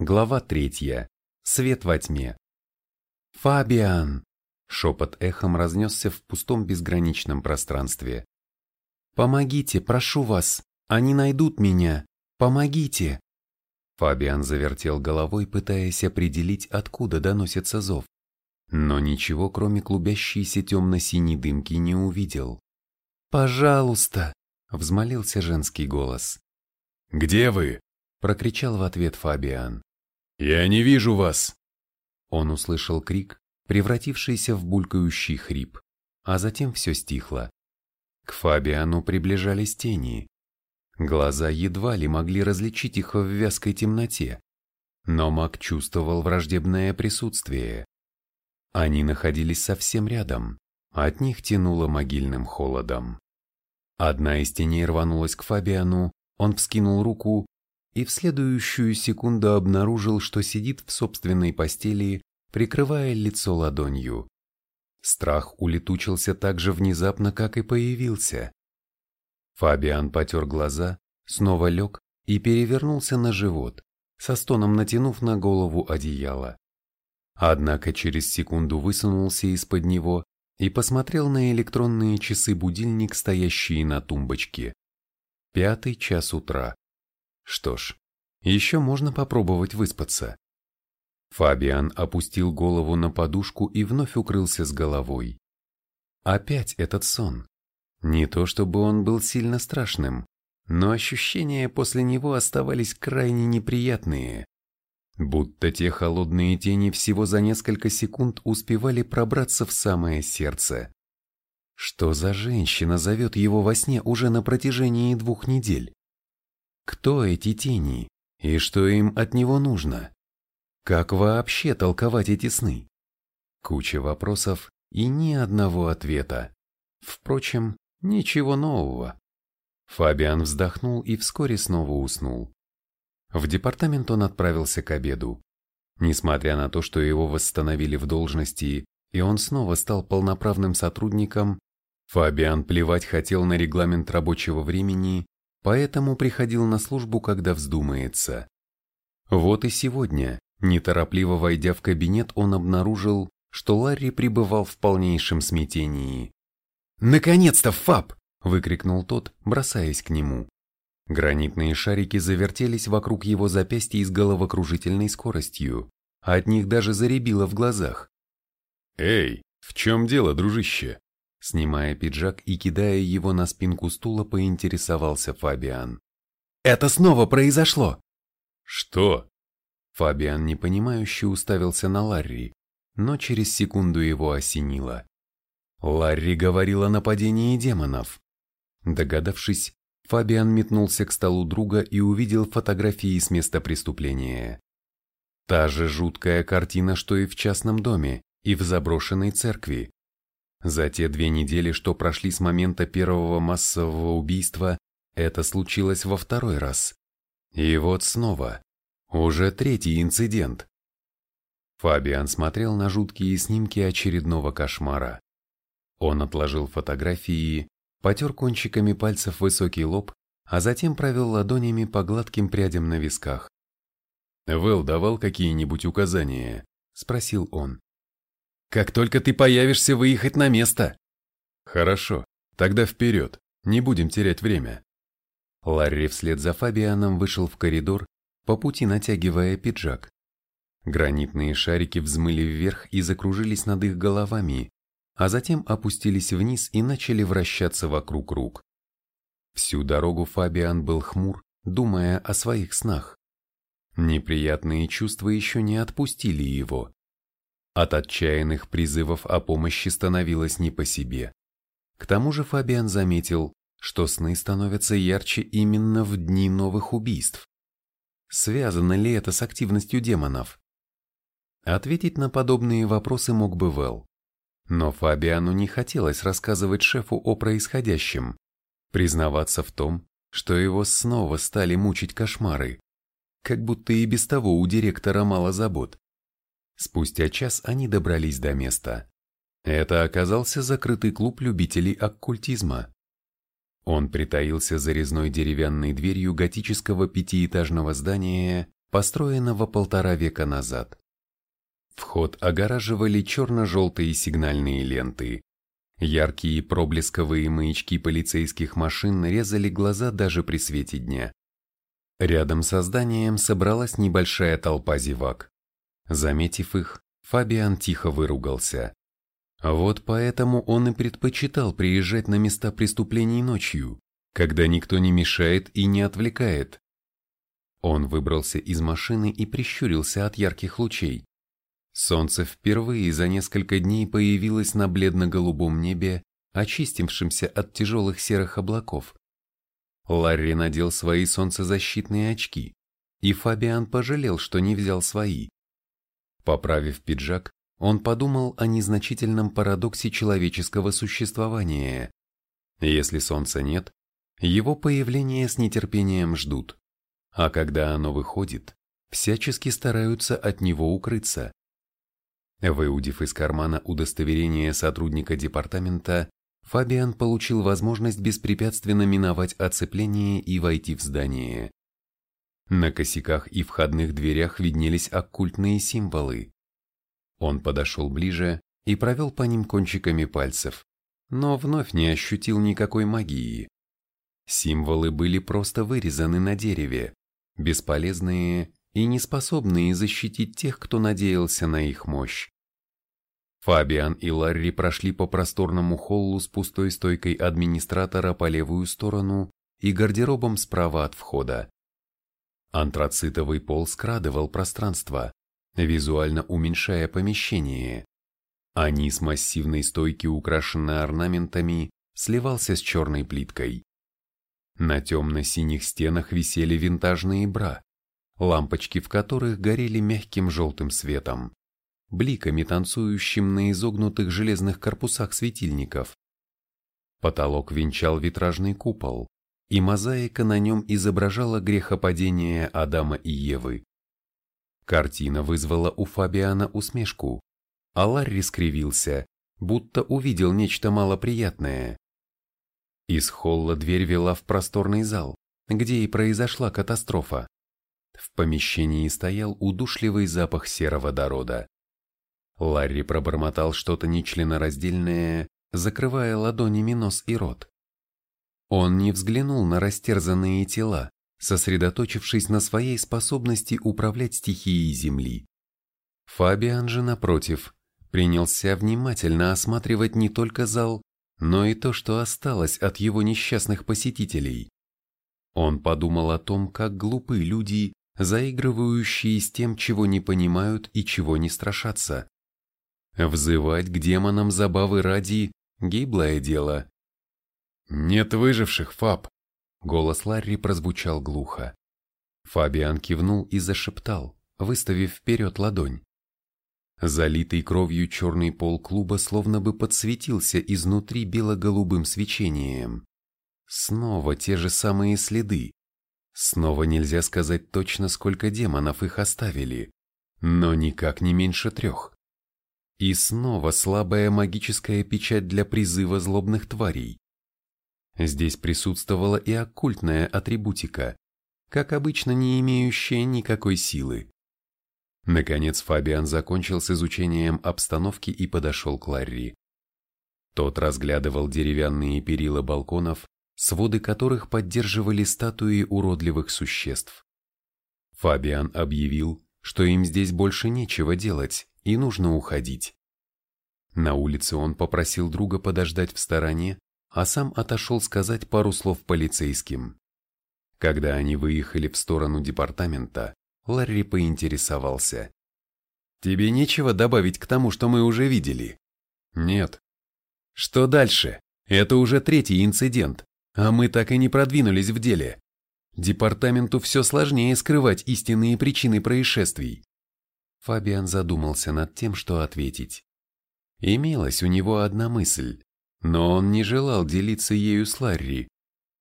Глава третья. Свет во тьме. «Фабиан!» Шепот эхом разнесся в пустом безграничном пространстве. «Помогите, прошу вас! Они найдут меня! Помогите!» Фабиан завертел головой, пытаясь определить, откуда доносится зов. Но ничего, кроме клубящейся темно-синей дымки, не увидел. «Пожалуйста!» — взмолился женский голос. «Где вы?» — прокричал в ответ Фабиан. «Я не вижу вас!» Он услышал крик, превратившийся в булькающий хрип, а затем все стихло. К Фабиану приближались тени. Глаза едва ли могли различить их в вязкой темноте, но маг чувствовал враждебное присутствие. Они находились совсем рядом, от них тянуло могильным холодом. Одна из теней рванулась к Фабиану, он вскинул руку и в следующую секунду обнаружил, что сидит в собственной постели, прикрывая лицо ладонью. Страх улетучился так же внезапно, как и появился. Фабиан потер глаза, снова лег и перевернулся на живот, со стоном натянув на голову одеяло. Однако через секунду высунулся из-под него и посмотрел на электронные часы-будильник, стоящие на тумбочке. Пятый час утра. Что ж, еще можно попробовать выспаться. Фабиан опустил голову на подушку и вновь укрылся с головой. Опять этот сон. Не то чтобы он был сильно страшным, но ощущения после него оставались крайне неприятные. Будто те холодные тени всего за несколько секунд успевали пробраться в самое сердце. Что за женщина зовет его во сне уже на протяжении двух недель? Кто эти тени и что им от него нужно? Как вообще толковать эти сны? Куча вопросов и ни одного ответа. Впрочем, ничего нового. Фабиан вздохнул и вскоре снова уснул. В департамент он отправился к обеду. Несмотря на то, что его восстановили в должности, и он снова стал полноправным сотрудником, Фабиан плевать хотел на регламент рабочего времени, поэтому приходил на службу, когда вздумается. Вот и сегодня, неторопливо войдя в кабинет, он обнаружил, что Ларри пребывал в полнейшем смятении. «Наконец-то, Фаб!» – выкрикнул тот, бросаясь к нему. Гранитные шарики завертелись вокруг его запястья с головокружительной скоростью, а от них даже заребило в глазах. «Эй, в чем дело, дружище?» Снимая пиджак и кидая его на спинку стула, поинтересовался Фабиан. «Это снова произошло!» «Что?» Фабиан непонимающе уставился на Ларри, но через секунду его осенило. Ларри говорил о нападении демонов. Догадавшись, Фабиан метнулся к столу друга и увидел фотографии с места преступления. Та же жуткая картина, что и в частном доме, и в заброшенной церкви. За те две недели, что прошли с момента первого массового убийства, это случилось во второй раз. И вот снова. Уже третий инцидент. Фабиан смотрел на жуткие снимки очередного кошмара. Он отложил фотографии, потер кончиками пальцев высокий лоб, а затем провел ладонями по гладким прядям на висках. «Вэл давал какие-нибудь указания?» – спросил он. «Как только ты появишься, выехать на место!» «Хорошо, тогда вперед, не будем терять время». Ларри вслед за Фабианом вышел в коридор, по пути натягивая пиджак. Гранитные шарики взмыли вверх и закружились над их головами, а затем опустились вниз и начали вращаться вокруг рук. Всю дорогу Фабиан был хмур, думая о своих снах. Неприятные чувства еще не отпустили его. От отчаянных призывов о помощи становилось не по себе. К тому же Фабиан заметил, что сны становятся ярче именно в дни новых убийств. Связано ли это с активностью демонов? Ответить на подобные вопросы мог бы Вэл. Но Фабиану не хотелось рассказывать шефу о происходящем, признаваться в том, что его снова стали мучить кошмары, как будто и без того у директора мало забот. Спустя час они добрались до места. Это оказался закрытый клуб любителей оккультизма. Он притаился за резной деревянной дверью готического пятиэтажного здания, построенного полтора века назад. Вход огораживали черно-желтые сигнальные ленты. Яркие проблесковые маячки полицейских машин резали глаза даже при свете дня. Рядом со зданием собралась небольшая толпа зевак. Заметив их, Фабиан тихо выругался. Вот поэтому он и предпочитал приезжать на места преступлений ночью, когда никто не мешает и не отвлекает. Он выбрался из машины и прищурился от ярких лучей. Солнце впервые за несколько дней появилось на бледно-голубом небе, очистившемся от тяжелых серых облаков. Ларри надел свои солнцезащитные очки, и Фабиан пожалел, что не взял свои. Поправив пиджак, он подумал о незначительном парадоксе человеческого существования. Если солнца нет, его появление с нетерпением ждут, а когда оно выходит, всячески стараются от него укрыться. Выудив из кармана удостоверение сотрудника департамента, Фабиан получил возможность беспрепятственно миновать оцепление и войти в здание. На косяках и входных дверях виднелись оккультные символы. Он подошел ближе и провел по ним кончиками пальцев, но вновь не ощутил никакой магии. Символы были просто вырезаны на дереве, бесполезные и неспособные защитить тех, кто надеялся на их мощь. Фабиан и Ларри прошли по просторному холлу с пустой стойкой администратора по левую сторону и гардеробом справа от входа. Антрацитовый пол скрадывал пространство, визуально уменьшая помещение, а низ массивной стойки, украшенной орнаментами, сливался с черной плиткой. На темно-синих стенах висели винтажные бра, лампочки в которых горели мягким желтым светом, бликами танцующим на изогнутых железных корпусах светильников. Потолок венчал витражный купол, и мозаика на нем изображала грехопадение Адама и Евы. Картина вызвала у Фабиана усмешку, а Ларри скривился, будто увидел нечто малоприятное. Из холла дверь вела в просторный зал, где и произошла катастрофа. В помещении стоял удушливый запах сероводорода. Ларри пробормотал что-то нечленораздельное, закрывая ладонями нос и рот. Он не взглянул на растерзанные тела, сосредоточившись на своей способности управлять стихией Земли. Фабиан же, напротив, принялся внимательно осматривать не только зал, но и то, что осталось от его несчастных посетителей. Он подумал о том, как глупы люди, заигрывающие с тем, чего не понимают и чего не страшатся. Взывать к демонам забавы ради – гиблое дело. «Нет выживших, Фаб!» Голос Ларри прозвучал глухо. Фабиан кивнул и зашептал, выставив вперед ладонь. Залитый кровью черный пол клуба словно бы подсветился изнутри бело-голубым свечением. Снова те же самые следы. Снова нельзя сказать точно, сколько демонов их оставили, но никак не меньше трех. И снова слабая магическая печать для призыва злобных тварей. Здесь присутствовала и оккультная атрибутика, как обычно не имеющая никакой силы. Наконец Фабиан закончил с изучением обстановки и подошел к Ларри. Тот разглядывал деревянные перила балконов, своды которых поддерживали статуи уродливых существ. Фабиан объявил, что им здесь больше нечего делать и нужно уходить. На улице он попросил друга подождать в стороне, а сам отошел сказать пару слов полицейским. Когда они выехали в сторону департамента, Ларри поинтересовался. «Тебе нечего добавить к тому, что мы уже видели?» «Нет». «Что дальше? Это уже третий инцидент, а мы так и не продвинулись в деле. Департаменту все сложнее скрывать истинные причины происшествий». Фабиан задумался над тем, что ответить. Имелась у него одна мысль, но он не желал делиться ею с Ларри.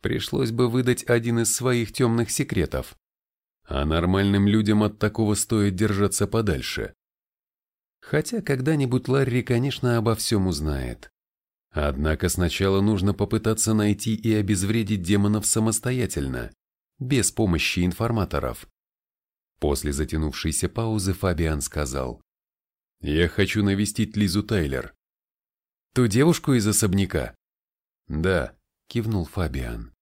Пришлось бы выдать один из своих темных секретов а нормальным людям от такого стоит держаться подальше. Хотя когда-нибудь Ларри, конечно, обо всем узнает. Однако сначала нужно попытаться найти и обезвредить демонов самостоятельно, без помощи информаторов. После затянувшейся паузы Фабиан сказал. «Я хочу навестить Лизу Тайлер». «Ту девушку из особняка?» «Да», — кивнул Фабиан.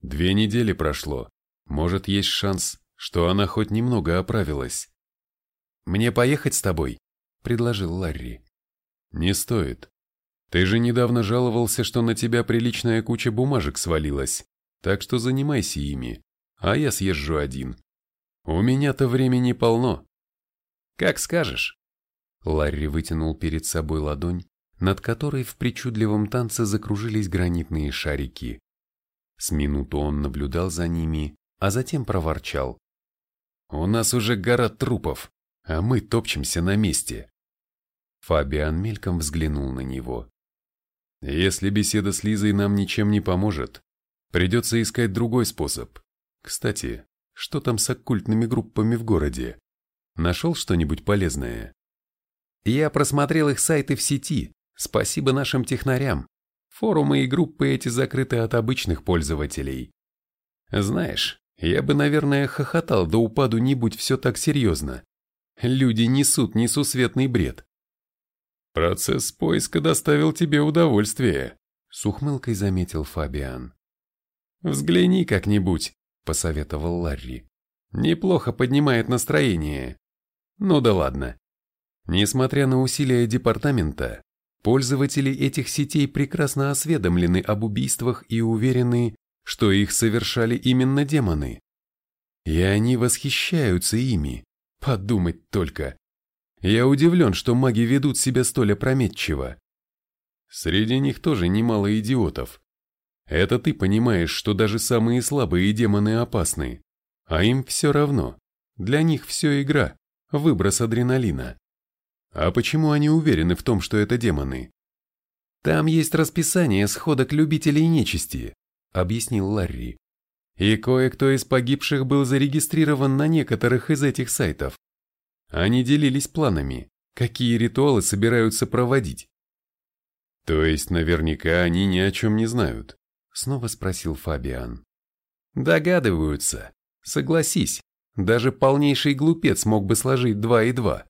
«Две недели прошло. Может, есть шанс, что она хоть немного оправилась». «Мне поехать с тобой?» — предложил Ларри. «Не стоит. Ты же недавно жаловался, что на тебя приличная куча бумажек свалилась, так что занимайся ими, а я съезжу один. У меня-то времени полно. Как скажешь. Ларри вытянул перед собой ладонь, над которой в причудливом танце закружились гранитные шарики. С минуту он наблюдал за ними, а затем проворчал. «У нас уже гора трупов, а мы топчемся на месте». Фабиан мельком взглянул на него. «Если беседа с Лизой нам ничем не поможет, придется искать другой способ. Кстати, что там с оккультными группами в городе? Нашел что-нибудь полезное? Я просмотрел их сайты в сети, спасибо нашим технарям. Форумы и группы эти закрыты от обычных пользователей. Знаешь, я бы, наверное, хохотал до упаду, не будь все так серьезно. Люди несут несусветный бред. Процесс поиска доставил тебе удовольствие, с ухмылкой заметил Фабиан. Взгляни как-нибудь, — посоветовал Ларри. «Неплохо поднимает настроение. Ну да ладно. Несмотря на усилия департамента, пользователи этих сетей прекрасно осведомлены об убийствах и уверены, что их совершали именно демоны. И они восхищаются ими. Подумать только. Я удивлен, что маги ведут себя столь опрометчиво. Среди них тоже немало идиотов, это ты понимаешь, что даже самые слабые демоны опасны. А им все равно. Для них все игра, выброс адреналина. А почему они уверены в том, что это демоны? Там есть расписание сходок любителей нечисти, объяснил Ларри. И кое-кто из погибших был зарегистрирован на некоторых из этих сайтов. Они делились планами, какие ритуалы собираются проводить. То есть наверняка они ни о чем не знают. Снова спросил Фабиан. Догадываются. Согласись, даже полнейший глупец мог бы сложить два и два.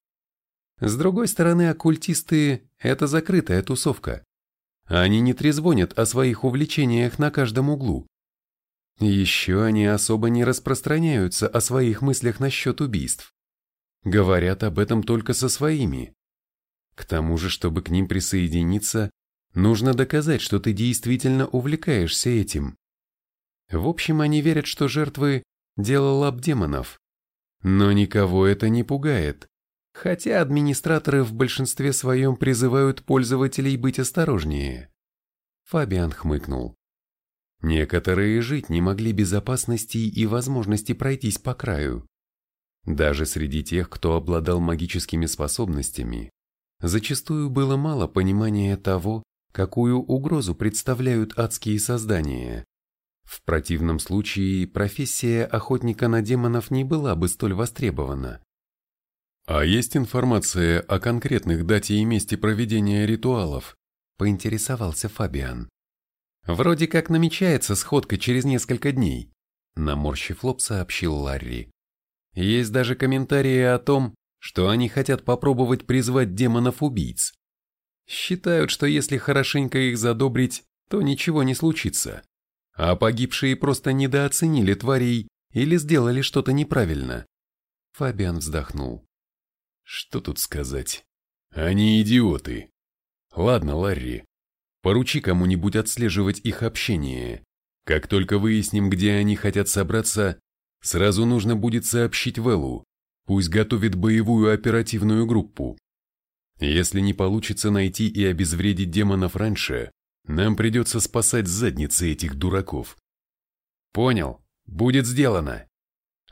С другой стороны, оккультисты – это закрытая тусовка. Они не трезвонят о своих увлечениях на каждом углу. Еще они особо не распространяются о своих мыслях насчет убийств. Говорят об этом только со своими. К тому же, чтобы к ним присоединиться, Нужно доказать, что ты действительно увлекаешься этим. В общем, они верят, что жертвы – дело лап демонов. Но никого это не пугает. Хотя администраторы в большинстве своем призывают пользователей быть осторожнее. Фабиан хмыкнул. Некоторые жить не могли без опасности и возможности пройтись по краю. Даже среди тех, кто обладал магическими способностями, зачастую было мало понимания того, какую угрозу представляют адские создания. В противном случае профессия охотника на демонов не была бы столь востребована. «А есть информация о конкретных дате и месте проведения ритуалов?» – поинтересовался Фабиан. «Вроде как намечается сходка через несколько дней», – наморщив лоб сообщил Ларри. «Есть даже комментарии о том, что они хотят попробовать призвать демонов-убийц. Считают, что если хорошенько их задобрить, то ничего не случится. А погибшие просто недооценили тварей или сделали что-то неправильно. Фабиан вздохнул. Что тут сказать? Они идиоты. Ладно, Ларри, поручи кому-нибудь отслеживать их общение. Как только выясним, где они хотят собраться, сразу нужно будет сообщить Веллу. Пусть готовит боевую оперативную группу. Если не получится найти и обезвредить демонов раньше, нам придется спасать задницы этих дураков. Понял, будет сделано.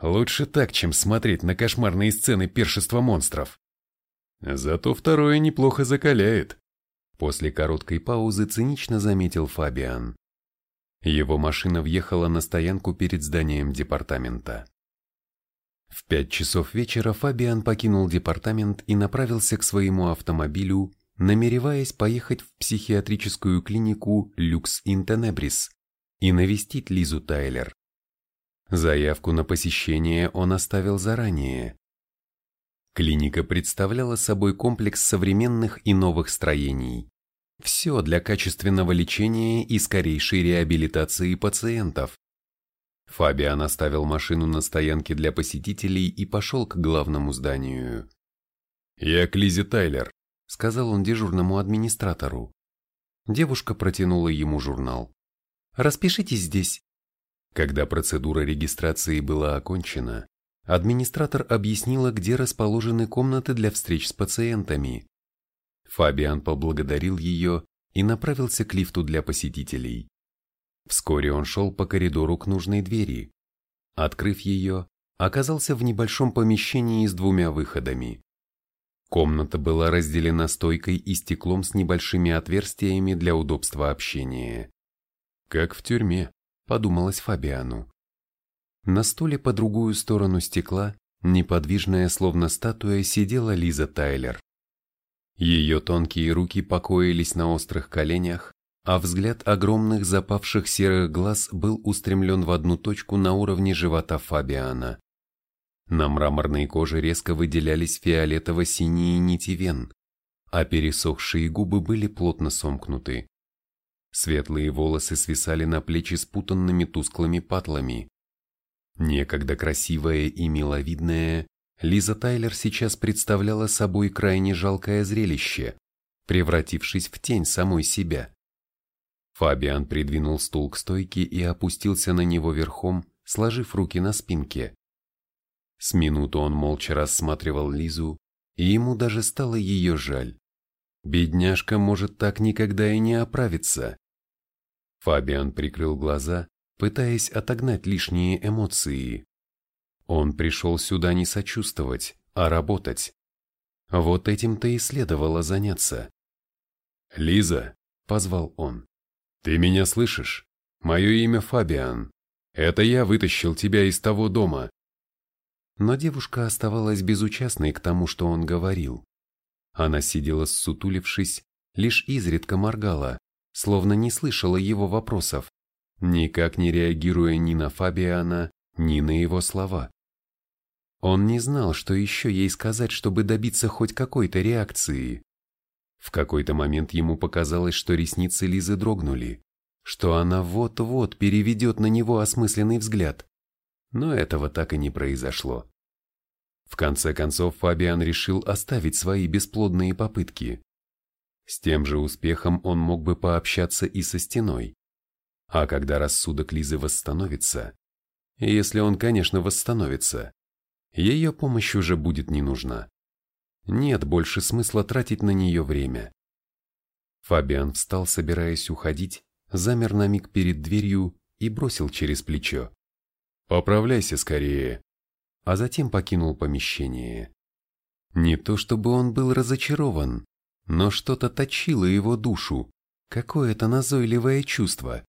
Лучше так, чем смотреть на кошмарные сцены першества монстров. Зато второе неплохо закаляет. После короткой паузы цинично заметил Фабиан. Его машина въехала на стоянку перед зданием департамента. В пять часов вечера Фабиан покинул департамент и направился к своему автомобилю, намереваясь поехать в психиатрическую клинику Люкс Интенебрис и навестить Лизу Тайлер. Заявку на посещение он оставил заранее. Клиника представляла собой комплекс современных и новых строений. Все для качественного лечения и скорейшей реабилитации пациентов. Фабиан оставил машину на стоянке для посетителей и пошел к главному зданию. «Я к Тайлер», — сказал он дежурному администратору. Девушка протянула ему журнал. «Распишитесь здесь». Когда процедура регистрации была окончена, администратор объяснила, где расположены комнаты для встреч с пациентами. Фабиан поблагодарил ее и направился к лифту для посетителей. Вскоре он шел по коридору к нужной двери. Открыв ее, оказался в небольшом помещении с двумя выходами. Комната была разделена стойкой и стеклом с небольшими отверстиями для удобства общения. «Как в тюрьме», — подумалось Фабиану. На стуле по другую сторону стекла, неподвижная словно статуя, сидела Лиза Тайлер. Ее тонкие руки покоились на острых коленях, а взгляд огромных запавших серых глаз был устремлен в одну точку на уровне живота Фабиана. На мраморной коже резко выделялись фиолетово-синие нити вен, а пересохшие губы были плотно сомкнуты. Светлые волосы свисали на плечи спутанными тусклыми патлами. Некогда красивая и миловидная, Лиза Тайлер сейчас представляла собой крайне жалкое зрелище, превратившись в тень самой себя. Фабиан придвинул стул к стойке и опустился на него верхом, сложив руки на спинке. С минуту он молча рассматривал Лизу, и ему даже стало ее жаль. Бедняжка может так никогда и не оправиться. Фабиан прикрыл глаза, пытаясь отогнать лишние эмоции. Он пришел сюда не сочувствовать, а работать. Вот этим-то и следовало заняться. «Лиза», — позвал он, — «ты меня слышишь? Мое имя Фабиан. Это я вытащил тебя из того дома». Но девушка оставалась безучастной к тому, что он говорил. Она сидела ссутулившись, лишь изредка моргала, словно не слышала его вопросов, никак не реагируя ни на Фабиана, ни на его слова. Он не знал, что еще ей сказать, чтобы добиться хоть какой-то реакции. В какой-то момент ему показалось, что ресницы Лизы дрогнули, что она вот-вот переведет на него осмысленный взгляд. Но этого так и не произошло. В конце концов Фабиан решил оставить свои бесплодные попытки. С тем же успехом он мог бы пообщаться и со стеной. А когда рассудок Лизы восстановится, если он, конечно, восстановится, ее помощь уже будет не нужна. Нет больше смысла тратить на нее время. Фабиан встал, собираясь уходить, замер на миг перед дверью и бросил через плечо. «Поправляйся скорее», а затем покинул помещение. Не то чтобы он был разочарован, но что-то точило его душу, какое-то назойливое чувство.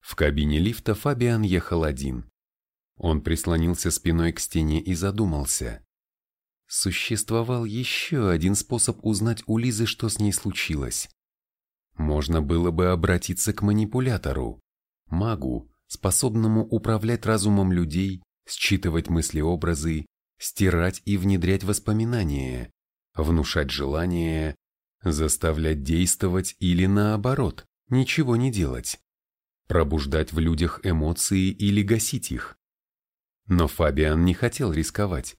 В кабине лифта Фабиан ехал один. Он прислонился спиной к стене и задумался. Существовал еще один способ узнать у Лизы, что с ней случилось. Можно было бы обратиться к манипулятору, магу, способному управлять разумом людей, считывать мысли-образы, стирать и внедрять воспоминания, внушать желания, заставлять действовать или наоборот, ничего не делать пробуждать в людях эмоции или гасить их. Но Фабиан не хотел рисковать.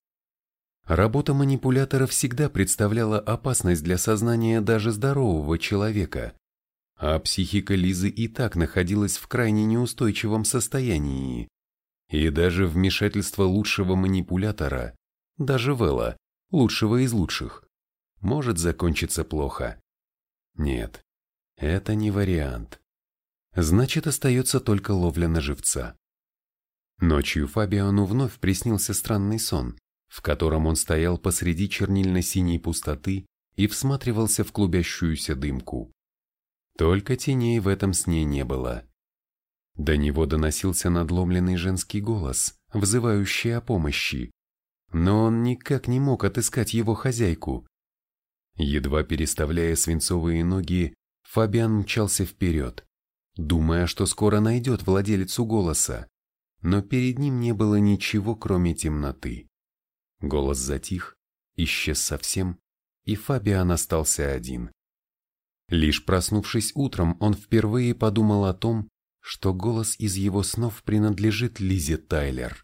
Работа манипулятора всегда представляла опасность для сознания даже здорового человека, а психика Лизы и так находилась в крайне неустойчивом состоянии. И даже вмешательство лучшего манипулятора, даже Вэлла, лучшего из лучших, может закончиться плохо. Нет, это не вариант значит остается только ловля на живца. Ночью Фабиану вновь приснился странный сон, в котором он стоял посреди чернильно-синей пустоты и всматривался в клубящуюся дымку. Только теней в этом сне не было. До него доносился надломленный женский голос, взывающий о помощи, но он никак не мог отыскать его хозяйку. Едва переставляя свинцовые ноги, Фабиан мчался вперед, думая, что скоро найдет владелицу голоса. но перед ним не было ничего, кроме темноты. Голос затих, исчез совсем, и Фабиан остался один. Лишь проснувшись утром, он впервые подумал о том, что голос из его снов принадлежит Лизе Тайлер.